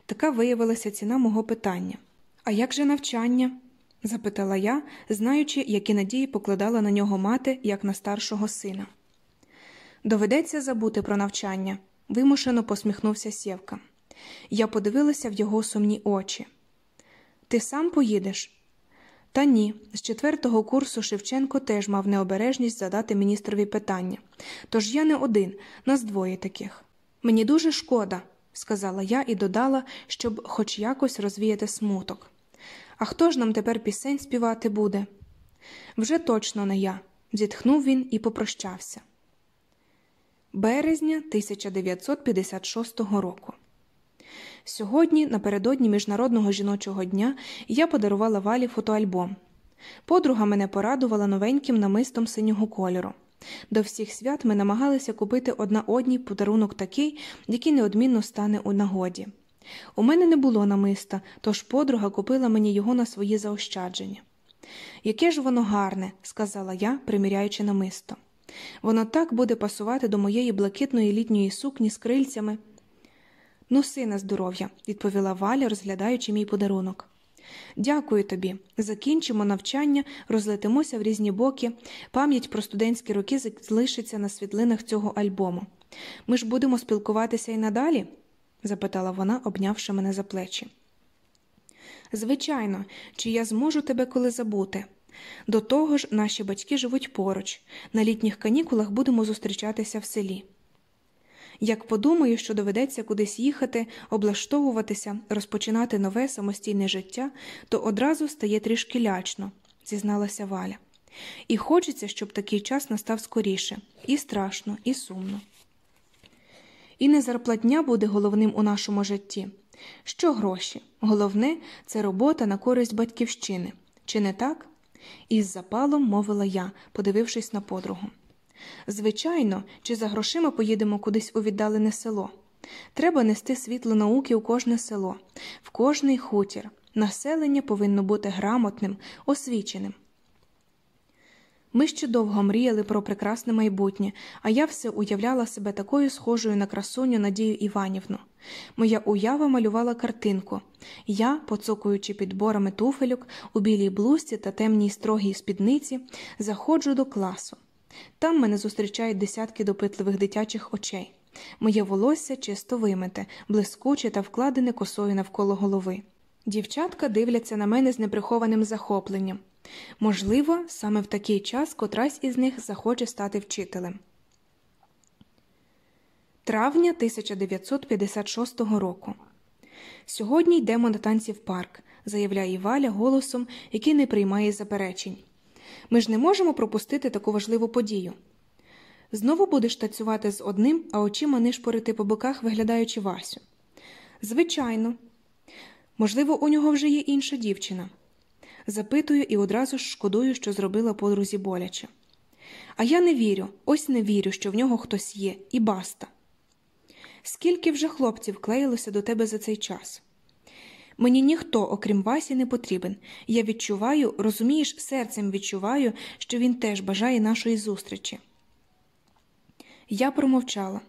A: Така виявилася ціна мого питання. А як же навчання? запитала я, знаючи, які надії покладала на нього мати, як на старшого сина. Доведеться забути про навчання, вимушено посміхнувся Сєвка. Я подивилася в його сумні очі. Ти сам поїдеш? Та ні, з четвертого курсу Шевченко теж мав необережність задати міністрові питання. Тож я не один, нас двоє таких. Мені дуже шкода, сказала я і додала, щоб хоч якось розвіяти смуток. А хто ж нам тепер пісень співати буде? Вже точно не я, зітхнув він і попрощався. Березня 1956 року. Сьогодні, напередодні Міжнародного жіночого дня, я подарувала валі фотоальбом. Подруга мене порадувала новеньким намистом синього кольору. До всіх свят ми намагалися купити одна одній подарунок такий, який неодмінно стане у нагоді. У мене не було намиста, тож подруга купила мені його на свої заощадження. Яке ж воно гарне, сказала я, приміряючи намисто. Воно так буде пасувати до моєї блакитної літньої сукні з крильцями. Ну, сина здоров'я, відповіла Валя, розглядаючи мій подарунок. Дякую тобі. Закінчимо навчання, розлетимося в різні боки. Пам'ять про студентські роки залишиться на світлинах цього альбому. Ми ж будемо спілкуватися і надалі? запитала вона, обнявши мене за плечі. Звичайно, чи я зможу тебе коли забути? До того ж, наші батьки живуть поруч. На літніх канікулах будемо зустрічатися в селі. Як подумаю, що доведеться кудись їхати, облаштовуватися, розпочинати нове самостійне життя, то одразу стає трішки лячно, зізналася Валя. І хочеться, щоб такий час настав скоріше, і страшно, і сумно. І не зарплатня буде головним у нашому житті. Що гроші? Головне це робота на користь батьківщини. Чи не так? Із запалом мовила я, подивившись на подругу. Звичайно, чи за грошима поїдемо кудись у віддалене село. Треба нести світло науки у кожне село, в кожний хутір. Населення повинно бути грамотним, освіченим. Ми ще довго мріяли про прекрасне майбутнє, а я все уявляла себе такою схожою на красуню Надію Іванівну. Моя уява малювала картинку. Я, поцокуючи підборами туфельок у білій блузці та темній строгій спідниці, заходжу до класу. Там мене зустрічають десятки допитливих дитячих очей. Моє волосся чисто вимите, блискуче та вкладене косою навколо голови. Дівчатка дивляться на мене з неприхованим захопленням. Можливо, саме в такий час котрась із них захоче стати вчителем. Травня 1956 року. Сьогодні йдемо на танці в парк, заявляє Валя голосом, який не приймає заперечень. Ми ж не можемо пропустити таку важливу подію. Знову будеш танцювати з одним, а очима нишпорити по боках, виглядаючи Васю. Звичайно. Можливо, у нього вже є інша дівчина. Запитую і одразу ж шкодую, що зробила подрузі боляче. А я не вірю, ось не вірю, що в нього хтось є, і баста. Скільки вже хлопців клеїлося до тебе за цей час? Мені ніхто, окрім Васі, не потрібен. Я відчуваю, розумієш, серцем відчуваю, що він теж бажає нашої зустрічі. Я промовчала.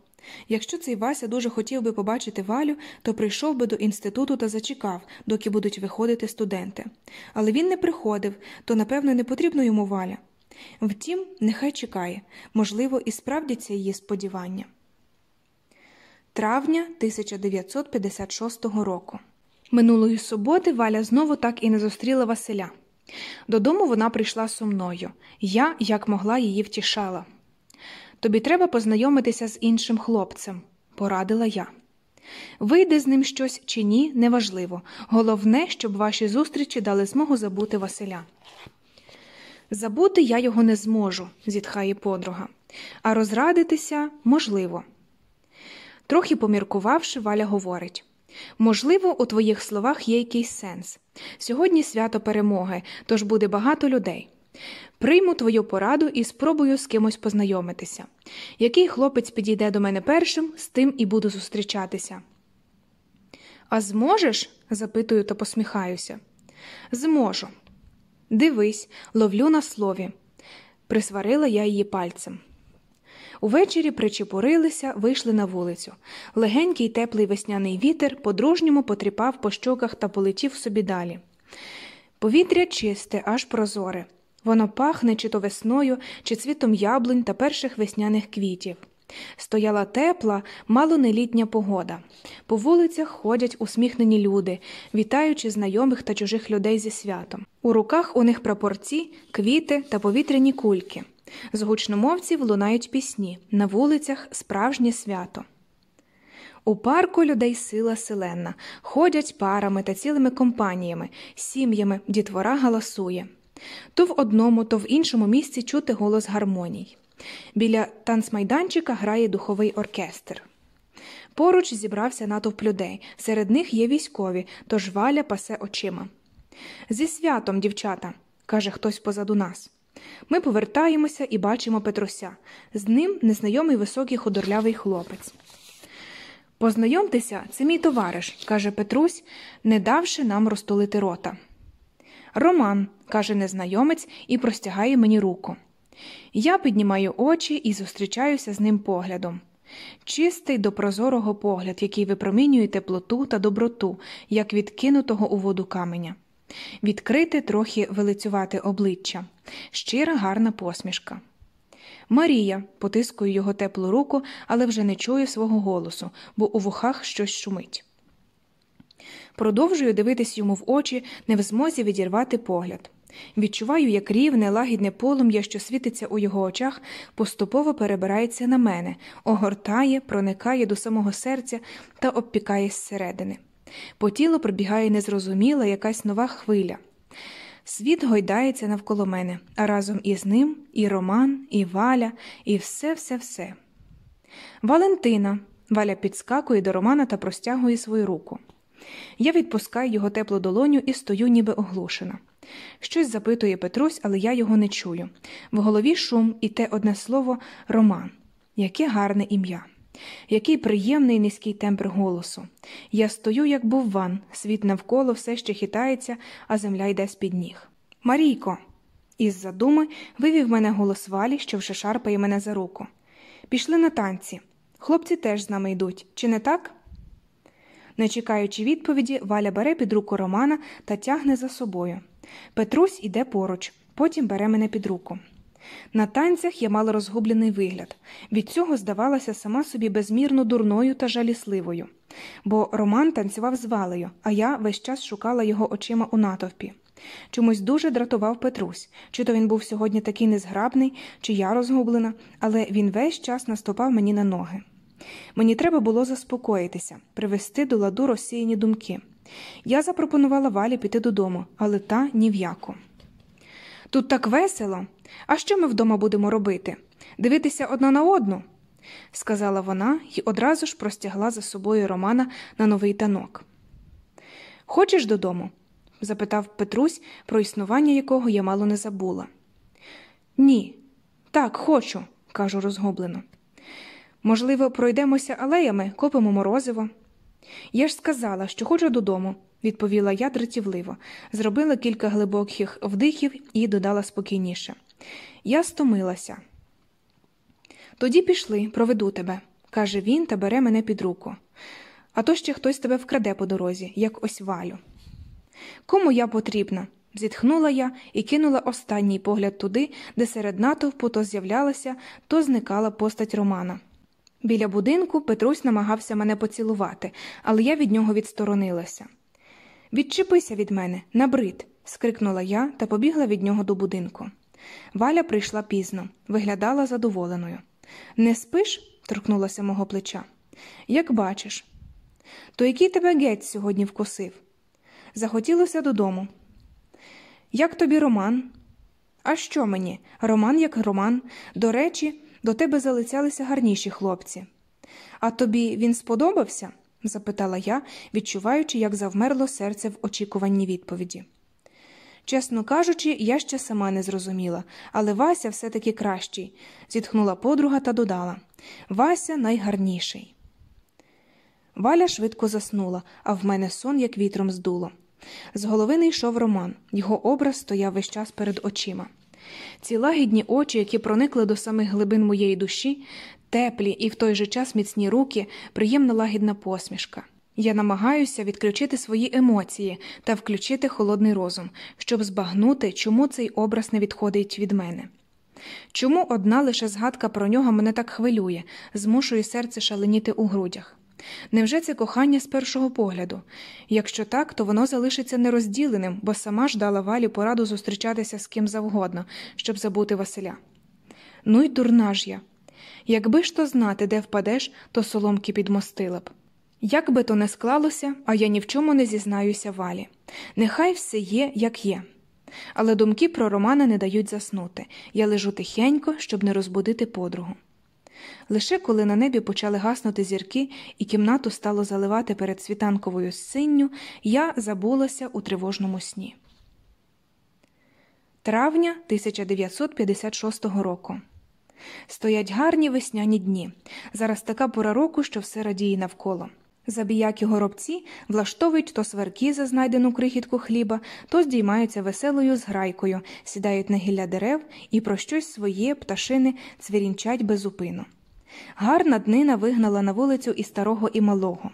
A: Якщо цей Вася дуже хотів би побачити Валю, то прийшов би до інституту та зачекав, доки будуть виходити студенти. Але він не приходив, то, напевно, не потрібно йому Валя. Втім, нехай чекає можливо, і справдяться її сподівання. Травня 1956 року. Минулої суботи Валя знову так і не зустріла Василя. Додому вона прийшла сумною. Я, як могла, її втішала. Тобі треба познайомитися з іншим хлопцем, порадила я. Вийде з ним щось чи ні, неважливо. Головне, щоб ваші зустрічі дали змогу забути Василя. Забути я його не зможу, зітхає подруга, а розрадитися можливо. Трохи поміркувавши, Валя говорить можливо, у твоїх словах є якийсь сенс. Сьогодні свято перемоги, тож буде багато людей. Прийму твою пораду і спробую з кимось познайомитися. Який хлопець підійде до мене першим, з тим і буду зустрічатися. А зможеш? запитую та посміхаюся. Зможу. Дивись, ловлю на слові. Присварила я її пальцем. Увечері причепурилися, вийшли на вулицю. Легенький теплий весняний вітер по-дружньому потріпав по щоках та полетів собі далі. Повітря чисте, аж прозоре. Воно пахне чи то весною, чи цвітом яблунь та перших весняних квітів. Стояла тепла, мало не літня погода. По вулицях ходять усміхнені люди, вітаючи знайомих та чужих людей зі святом. У руках у них прапорці, квіти та повітряні кульки. З гучномовців лунають пісні, на вулицях справжнє свято. У парку людей сила селенна, ходять парами та цілими компаніями, сім'ями, дітвора галасує. То в одному, то в іншому місці чути голос гармоній. Біля танцмайданчика грає духовий оркестр. Поруч зібрався натовп людей, серед них є військові, тож валя пасе очима. Зі святом, дівчата, каже хтось позаду нас. Ми повертаємося і бачимо Петруся. З ним незнайомий високий худорлявий хлопець. Познайомтеся, це мій товариш, каже Петрусь, не давши нам розтулити рота. Роман, каже незнайомець і простягає мені руку. Я піднімаю очі і зустрічаюся з ним поглядом. Чистий до прозорого погляд, який випромінює теплоту та доброту, як відкинутого у воду каменя. Відкрите трохи велицювати обличчя, щира гарна посмішка. Марія, потискую його теплу руку, але вже не чую свого голосу, бо у вухах щось шумить. Продовжую дивитись йому в очі, не в змозі відірвати погляд. Відчуваю, як рівне, лагідне полум'я, що світиться у його очах, поступово перебирається на мене, огортає, проникає до самого серця та обпікає зсередини. По тілу пробігає незрозуміла якась нова хвиля. Світ гойдається навколо мене, а разом із ним і Роман, і Валя, і все, все, все. Валентина. Валя підскакує до Романа та простягує свою руку. Я відпускаю його теплу долоню і стою, ніби оглушена. Щось запитує Петрусь, але я його не чую. В голові шум і те одне слово Роман. Яке гарне ім'я. Який приємний низький тембр голосу. Я стою, як був ван, світ навколо все ще хитається, а земля йде з під ніг. Марійко. Із задуми вивів мене голос валі, що вже шарпає мене за руку. Пішли на танці. Хлопці теж з нами йдуть, чи не так? Не чекаючи відповіді, Валя бере під руку Романа та тягне за собою. Петрусь іде поруч, потім бере мене під руку. На танцях я мала розгублений вигляд, від цього здавалася сама собі безмірно дурною та жалісливою, бо Роман танцював з валею, а я весь час шукала його очима у натовпі. Чомусь дуже дратував Петрусь, чи то він був сьогодні такий незграбний, чи я розгублена, але він весь час наступав мені на ноги. Мені треба було заспокоїтися, привести до ладу розсіяні думки. Я запропонувала валі піти додому, але та ні в яку. Тут так весело. А що ми вдома будемо робити? Дивитися одна на одну? сказала вона і одразу ж простягла за собою Романа на новий танок. Хочеш додому? запитав Петрусь, про існування якого я мало не забула. Ні, так, хочу, кажу розгублено. Можливо, пройдемося алеями, купимо морозиво. Я ж сказала, що хочу додому, відповіла я дратівливо, зробила кілька глибоких вдихів і додала спокійніше. Я стомилася. Тоді пішли, проведу тебе, каже він та бере мене під руку. А то ще хтось тебе вкраде по дорозі, як ось валю. Кому я потрібна? зітхнула я і кинула останній погляд туди, де серед натовпу то з'являлася, то зникала постать Романа. Біля будинку Петрусь намагався мене поцілувати, але я від нього відсторонилася. Відчепися від мене, набрид, скрикнула я та побігла від нього до будинку. Валя прийшла пізно, виглядала задоволеною. Не спиш? торкнулася мого плеча. Як бачиш. То який тебе геть сьогодні вкусив? Захотілося додому. Як тобі роман? А що мені? Роман як роман. До речі, до тебе залицялися гарніші хлопці. А тобі він сподобався? запитала я, відчуваючи, як завмерло серце в очікуванні відповіді. Чесно кажучи, я ще сама не зрозуміла, але Вася все таки кращий, зітхнула подруга та додала Вася найгарніший. Валя швидко заснула, а в мене сон як вітром здуло. З голови не йшов Роман, його образ стояв весь час перед очима. Ці лагідні очі, які проникли до самих глибин моєї душі, теплі і в той же час міцні руки, приємна лагідна посмішка. Я намагаюся відключити свої емоції та включити холодний розум, щоб збагнути, чому цей образ не відходить від мене. Чому одна лише згадка про нього мене так хвилює, змушує серце шаленіти у грудях? Невже це кохання з першого погляду? Якщо так, то воно залишиться нерозділеним, бо сама ж дала валі пораду зустрічатися з ким завгодно, щоб забути Василя. Ну й дурна ж я. Якби ж то знати, де впадеш, то соломки підмостила б. Як би то не склалося, а я ні в чому не зізнаюся валі. Нехай все є, як є. Але думки про Романа не дають заснути. Я лежу тихенько, щоб не розбудити подругу. Лише коли на небі почали гаснути зірки, і кімнату стало заливати перед світанковою синню, я забулася у тривожному сні. Травня 1956 року. Стоять гарні весняні дні. Зараз така пора року, що все радіє навколо. Забіякі горобці влаштовують то сверки за знайдену крихітку хліба, то здіймаються веселою зграйкою, сідають на гілля дерев і про щось своє пташини цвірінчать безупину. Гарна днина вигнала на вулицю і старого, і малого.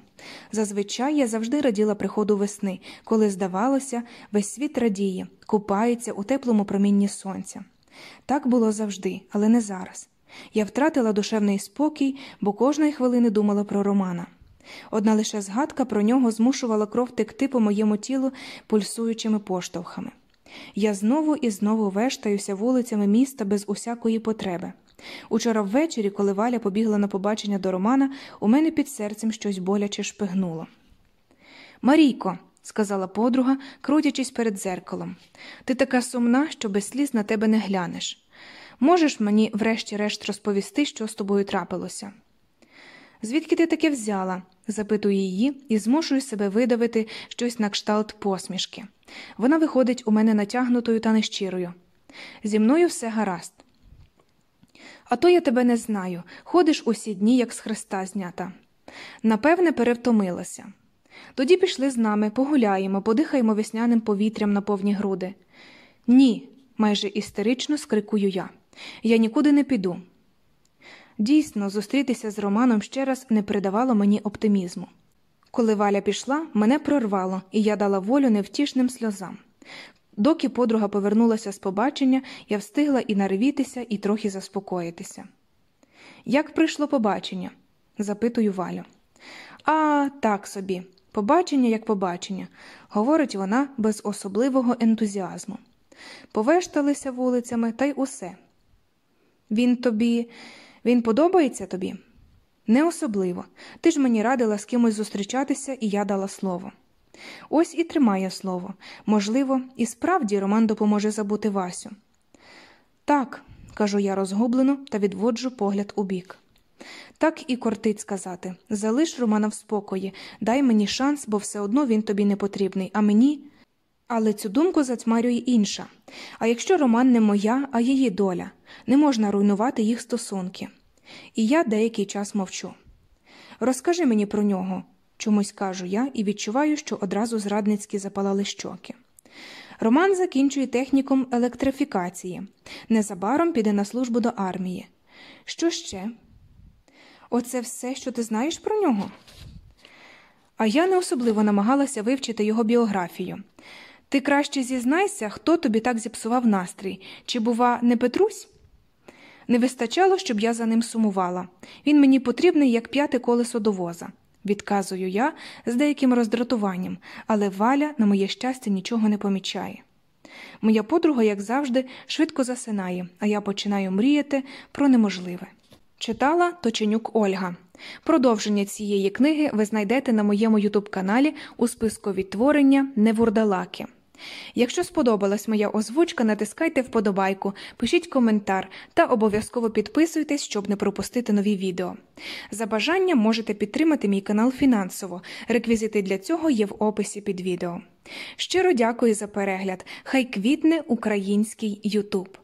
A: Зазвичай я завжди раділа приходу весни, коли, здавалося, весь світ радіє, купається у теплому промінні сонця. Так було завжди, але не зараз. Я втратила душевний спокій, бо кожної хвилини думала про Романа. Одна лише згадка про нього змушувала кров текти по моєму тілу пульсуючими поштовхами. Я знову і знову вештаюся вулицями міста без усякої потреби. Учора ввечері, коли Валя побігла на побачення до Романа, у мене під серцем щось боляче шпигнуло. Марійко, сказала подруга, крутячись перед зеркалом, ти така сумна, що без сліз на тебе не глянеш. Можеш мені, врешті-решт, розповісти, що з тобою трапилося? Звідки ти таке взяла? запитую її і змушую себе видавити щось на кшталт посмішки. Вона виходить у мене натягнутою та нещирою. Зі мною все гаразд. А то я тебе не знаю. Ходиш усі дні, як з хреста знята. Напевне, перевтомилася. Тоді пішли з нами, погуляємо, подихаємо весняним повітрям на повні груди. Ні, майже істерично скрикую я. Я нікуди не піду. Дійсно, зустрітися з Романом ще раз не придавало мені оптимізму. Коли Валя пішла, мене прорвало, і я дала волю невтішним сльозам. Доки подруга повернулася з побачення, я встигла і наревітися, і трохи заспокоїтися. Як прийшло побачення? запитую Валю. А, так собі, побачення як побачення, говорить вона без особливого ентузіазму. Повешталися вулицями та й усе. Він тобі. Він подобається тобі? Не особливо. Ти ж мені радила з кимось зустрічатися, і я дала слово. Ось і тримає слово. Можливо, і справді Роман допоможе забути Васю. Так, кажу я розгублено та відводжу погляд у бік. Так і кортить сказати залиш Романа в спокої, дай мені шанс, бо все одно він тобі не потрібний, а мені. Але цю думку затьмарює інша. А якщо Роман не моя, а її доля, не можна руйнувати їх стосунки. І я деякий час мовчу. Розкажи мені про нього, чомусь кажу я і відчуваю, що одразу зрадницькі запалали щоки. Роман закінчує технікум електрифікації. Незабаром піде на службу до армії. Що ще? Оце все, що ти знаєш про нього? А я не особливо намагалася вивчити його біографію. Ти краще зізнайся, хто тобі так зіпсував настрій, чи, бува, не Петрусь? Не вистачало, щоб я за ним сумувала. Він мені потрібний, як п'яте колесо до воза. Відказую я з деяким роздратуванням, але Валя, на моє щастя, нічого не помічає. Моя подруга, як завжди, швидко засинає, а я починаю мріяти про неможливе. Читала Точенюк Ольга. Продовження цієї книги ви знайдете на моєму ютуб-каналі у списку відтворення Невурдалаки. Якщо сподобалась моя озвучка, натискайте вподобайку, пишіть коментар та обов'язково підписуйтесь, щоб не пропустити нові відео. За бажанням можете підтримати мій канал фінансово. Реквізити для цього є в описі під відео. Щиро дякую за перегляд. Хай квітне український Ютуб.